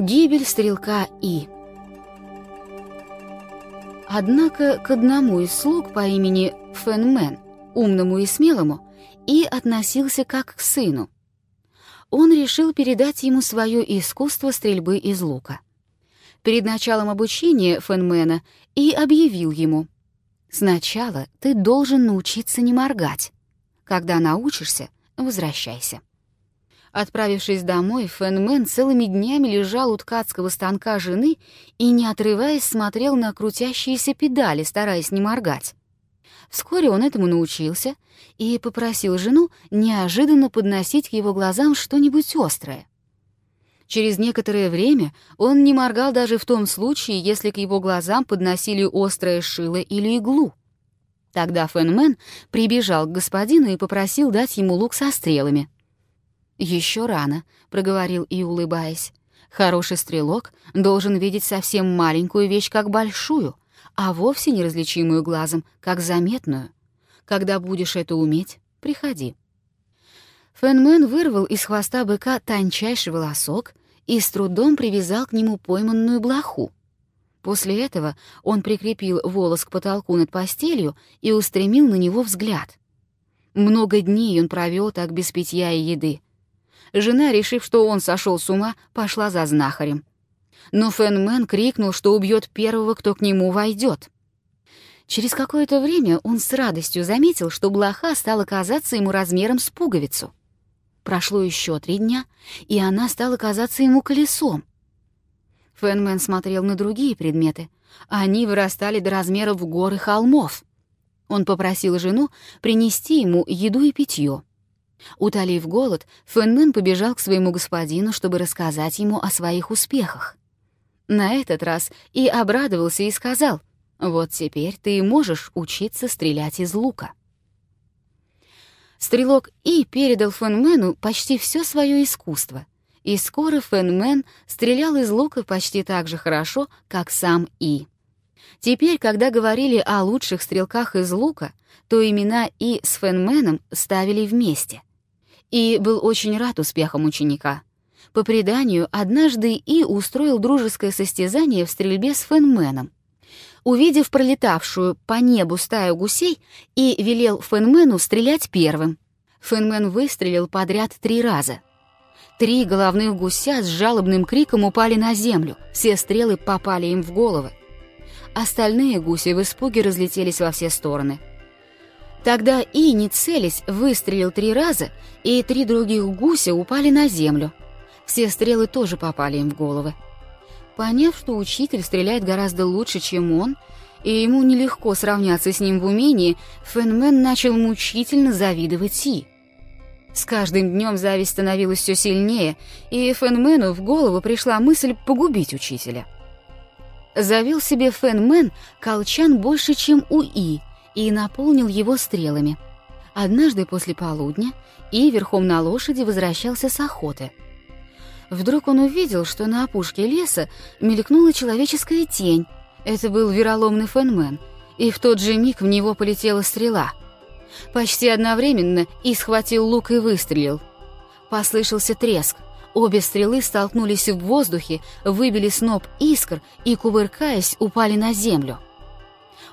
Гибель стрелка И. Однако к одному из слуг по имени Фенмен, умному и смелому, И относился как к сыну. Он решил передать ему свое искусство стрельбы из лука. Перед началом обучения Фенмена И объявил ему, «Сначала ты должен научиться не моргать. Когда научишься, возвращайся». Отправившись домой, Фэнмен целыми днями лежал у ткацкого станка жены и, не отрываясь, смотрел на крутящиеся педали, стараясь не моргать. Вскоре он этому научился и попросил жену неожиданно подносить к его глазам что-нибудь острое. Через некоторое время он не моргал даже в том случае, если к его глазам подносили острое шило или иглу. Тогда Фэнмен прибежал к господину и попросил дать ему лук со стрелами — еще рано», — проговорил и улыбаясь. «Хороший стрелок должен видеть совсем маленькую вещь как большую, а вовсе неразличимую глазом, как заметную. Когда будешь это уметь, приходи». Фэнмен вырвал из хвоста быка тончайший волосок и с трудом привязал к нему пойманную блоху. После этого он прикрепил волос к потолку над постелью и устремил на него взгляд. Много дней он провел так без питья и еды, Жена, решив, что он сошел с ума, пошла за знахарем. Но Фэнмен крикнул, что убьет первого, кто к нему войдет. Через какое-то время он с радостью заметил, что блоха стала казаться ему размером с пуговицу. Прошло еще три дня, и она стала казаться ему колесом. Фэнмен смотрел на другие предметы. Они вырастали до размеров гор и холмов. Он попросил жену принести ему еду и питье. Утолив голод, Фэнмен побежал к своему господину, чтобы рассказать ему о своих успехах. На этот раз и обрадовался и сказал, «Вот теперь ты можешь учиться стрелять из лука». Стрелок И передал Фэнмену почти все свое искусство, и скоро Фэнмен стрелял из лука почти так же хорошо, как сам И. Теперь, когда говорили о лучших стрелках из лука, то имена И с Фэнменом ставили вместе — и был очень рад успехам ученика. По преданию, однажды И устроил дружеское состязание в стрельбе с Фенменом. Увидев пролетавшую по небу стаю гусей, И велел Фенмену стрелять первым. Фенмен выстрелил подряд три раза. Три головных гуся с жалобным криком упали на землю, все стрелы попали им в головы. Остальные гуси в испуге разлетелись во все стороны — Тогда И, не целясь, выстрелил три раза, и три других гуся упали на землю. Все стрелы тоже попали им в головы. Поняв, что учитель стреляет гораздо лучше, чем он, и ему нелегко сравняться с ним в умении, Фэнмен начал мучительно завидовать И. С каждым днем зависть становилась все сильнее, и Фэнмену в голову пришла мысль погубить учителя. Завел себе Фэнмен колчан больше, чем у И — и наполнил его стрелами. Однажды после полудня И верхом на лошади возвращался с охоты. Вдруг он увидел, что на опушке леса мелькнула человеческая тень. Это был вероломный фенмен, и в тот же миг в него полетела стрела. Почти одновременно И схватил лук и выстрелил. Послышался треск. Обе стрелы столкнулись в воздухе, выбили сноп искр и, кувыркаясь, упали на землю.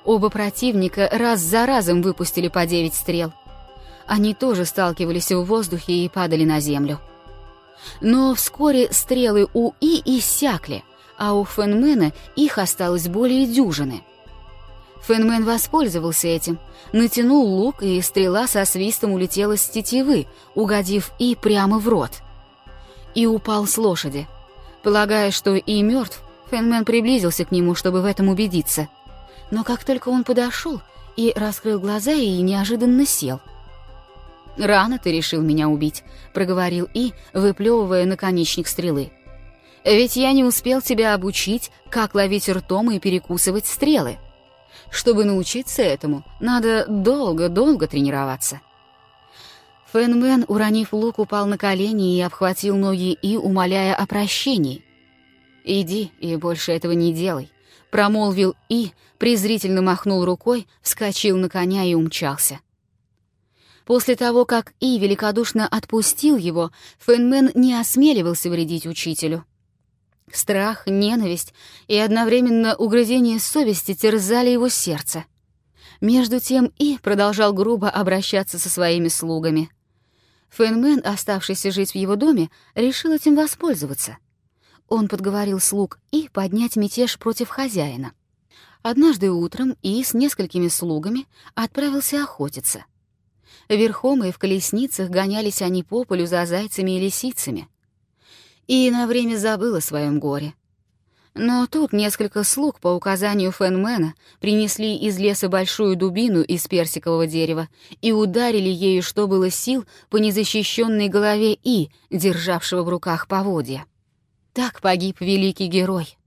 Оба противника раз за разом выпустили по девять стрел. Они тоже сталкивались в воздухе и падали на землю. Но вскоре стрелы у И иссякли, а у Фенмена их осталось более дюжины. Фенмен воспользовался этим, натянул лук, и стрела со свистом улетела с тетивы, угодив И прямо в рот. И упал с лошади. Полагая, что И мертв, Фенмен приблизился к нему, чтобы в этом убедиться — но как только он подошел и раскрыл глаза и неожиданно сел. «Рано ты решил меня убить», — проговорил И, выплевывая наконечник стрелы. «Ведь я не успел тебя обучить, как ловить ртом и перекусывать стрелы. Чтобы научиться этому, надо долго-долго тренироваться». Фэнмен, уронив лук, упал на колени и обхватил ноги И, умоляя о прощении. «Иди и больше этого не делай промолвил И, презрительно махнул рукой, вскочил на коня и умчался. После того, как И великодушно отпустил его, Фэнмен не осмеливался вредить учителю. Страх, ненависть и одновременно угрызение совести терзали его сердце. Между тем И продолжал грубо обращаться со своими слугами. Фэнмен, оставшийся жить в его доме, решил этим воспользоваться. Он подговорил слуг И поднять мятеж против хозяина. Однажды утром И с несколькими слугами отправился охотиться. Верхом и в колесницах гонялись они по полю за зайцами и лисицами. И на время забыл о своем горе. Но тут несколько слуг по указанию Фенмена принесли из леса большую дубину из персикового дерева и ударили ею, что было сил, по незащищенной голове И, державшего в руках поводья. Так погиб великий герой.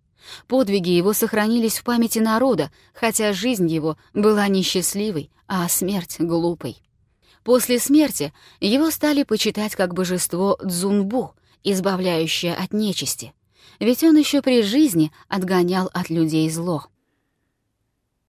Подвиги его сохранились в памяти народа, хотя жизнь его была несчастливой, а смерть — глупой. После смерти его стали почитать как божество Дзунбу, избавляющее от нечисти — ведь он еще при жизни отгонял от людей зло.